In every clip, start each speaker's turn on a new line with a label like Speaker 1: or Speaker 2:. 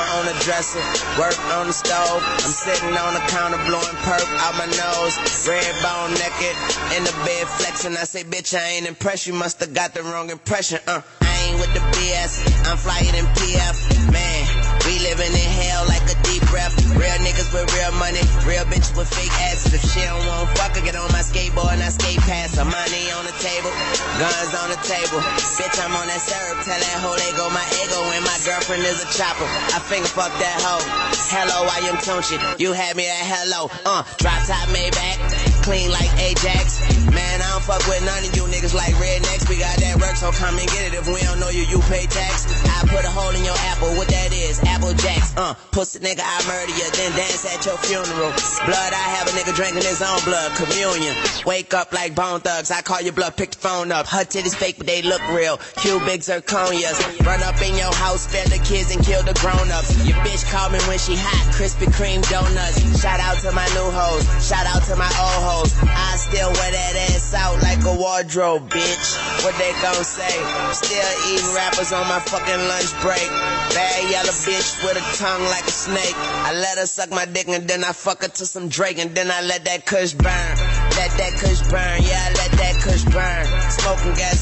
Speaker 1: on the dresser, work on the stove. I'm sitting on the counter blowing perp out my nose. Red bone naked, in the bed flexing. I say, bitch, I ain't impressed. You must have got the wrong impression. Uh, I ain't with the BS. I'm flyer than PF. Man, we living in hell like a deep breath. Real niggas with real money, real bitches with fake asses. If she don't want fuck her, get on my skateboard and I skate past her. Money guns on the table. Bitch, I'm on that syrup. Tell that hoe they go my ego and my girlfriend is a chopper. I finger fuck that hoe. Hello, I am Tunechi. You had me at hello. Uh, drop top Maybach, clean like Ajax. Man, I don't fuck with none of you niggas like rednecks. We got that work, so come and get it. If we don't know you, you pay tax. I put a hole in your apple. What that is? Apple Jacks. Uh, pussy nigga, I murder you, then dance at your funeral. Blood, I have a nigga drinking his own blood. Communion. Wake up like bone thugs. I call your blood, pick the phone up. Her titties fake, but they look real. Cubic zirconias. Run up in your house, spare the kids and kill the grown-ups. Your bitch call me when she hot. Krispy Kreme donuts. Shout out wardrobe, bitch. What they gon' say? Still eating rappers on my fucking lunch break. Bad yellow bitch with a tongue like a snake. I let her suck my dick and then I fuck her to some Drake and then I let that kush burn. Let that kush burn, yeah, I let that kush burn. Smoking gasoline,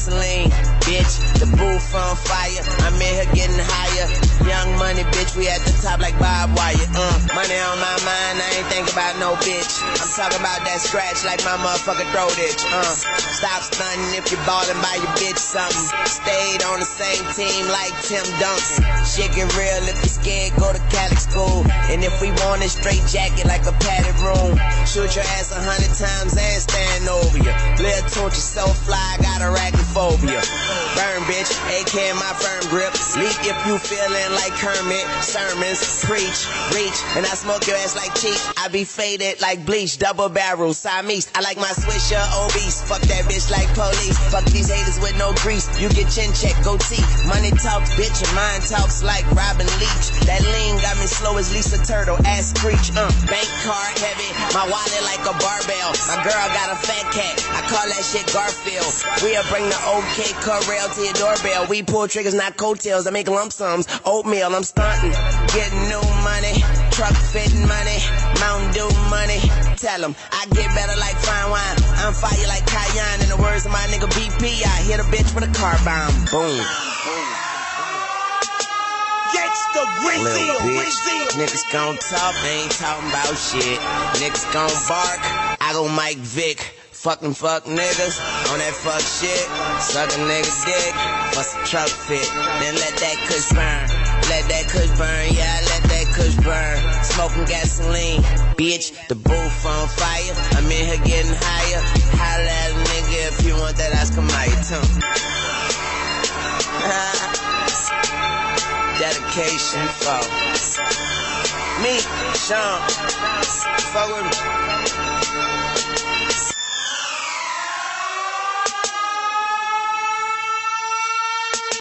Speaker 1: bitch. The booth on fire. I'm in here getting higher. Young money, bitch. We at the top like Bob Wire. Uh, money on my mind. I ain't think about no bitch. I'm talking about that scratch like my motherfucking throat itch. Uh, stop stunting if you're ballin' by your bitch something. Stayed on the same team like Tim Duncan. Shit get real if you scared. Go to Catholic school. And if we want a straight jacket like a padded room, shoot your ass a hundred times and stand over you. Little torch is so fly, got a Burn, bitch, if you feeling like Kermit. Sermons, preach, reach, and I smoke your ass like cheap. I be faded like bleach, double barrel, Siamese. I like my swisher obese. Fuck that bitch like police. Fuck these haters with no grease. You get chin check, goatee. Money talks, bitch, and mine talks like Robin Leach. That lean got me slow as Lisa Turtle, ass screech. Uh, bank card heavy, my wallet like a barbell. My girl got a fat cat, I call that shit Garfield. We'll bring the OK Corral to your doorbell. We pull triggers, not coattails. I make lump sums, oatmeal, I'm stunting. Getting new money, truck fitting money, Mountain Dew money. Tell 'em I get better like fine wine. I'm fire like Cayenne. In the words of my nigga BP, I hit a bitch with a car bomb. Boom.
Speaker 2: Gangsta
Speaker 1: Grillz.
Speaker 2: Brazil.
Speaker 1: Niggas gon' talk, they ain't talking about shit. Niggas gon' bark, I go Mike Vick. Fucking fuck niggas on that fuck shit. Suck a nigga dick for some truck fit. Then let that kush burn. Let that kush burn, yeah, let that kush burn. Smoking gasoline, bitch. The booth on fire. I'm in here getting higher. Holla at a nigga if you want that Oscar Mayer tongue. Dedication for me, Sean. Fuck with me.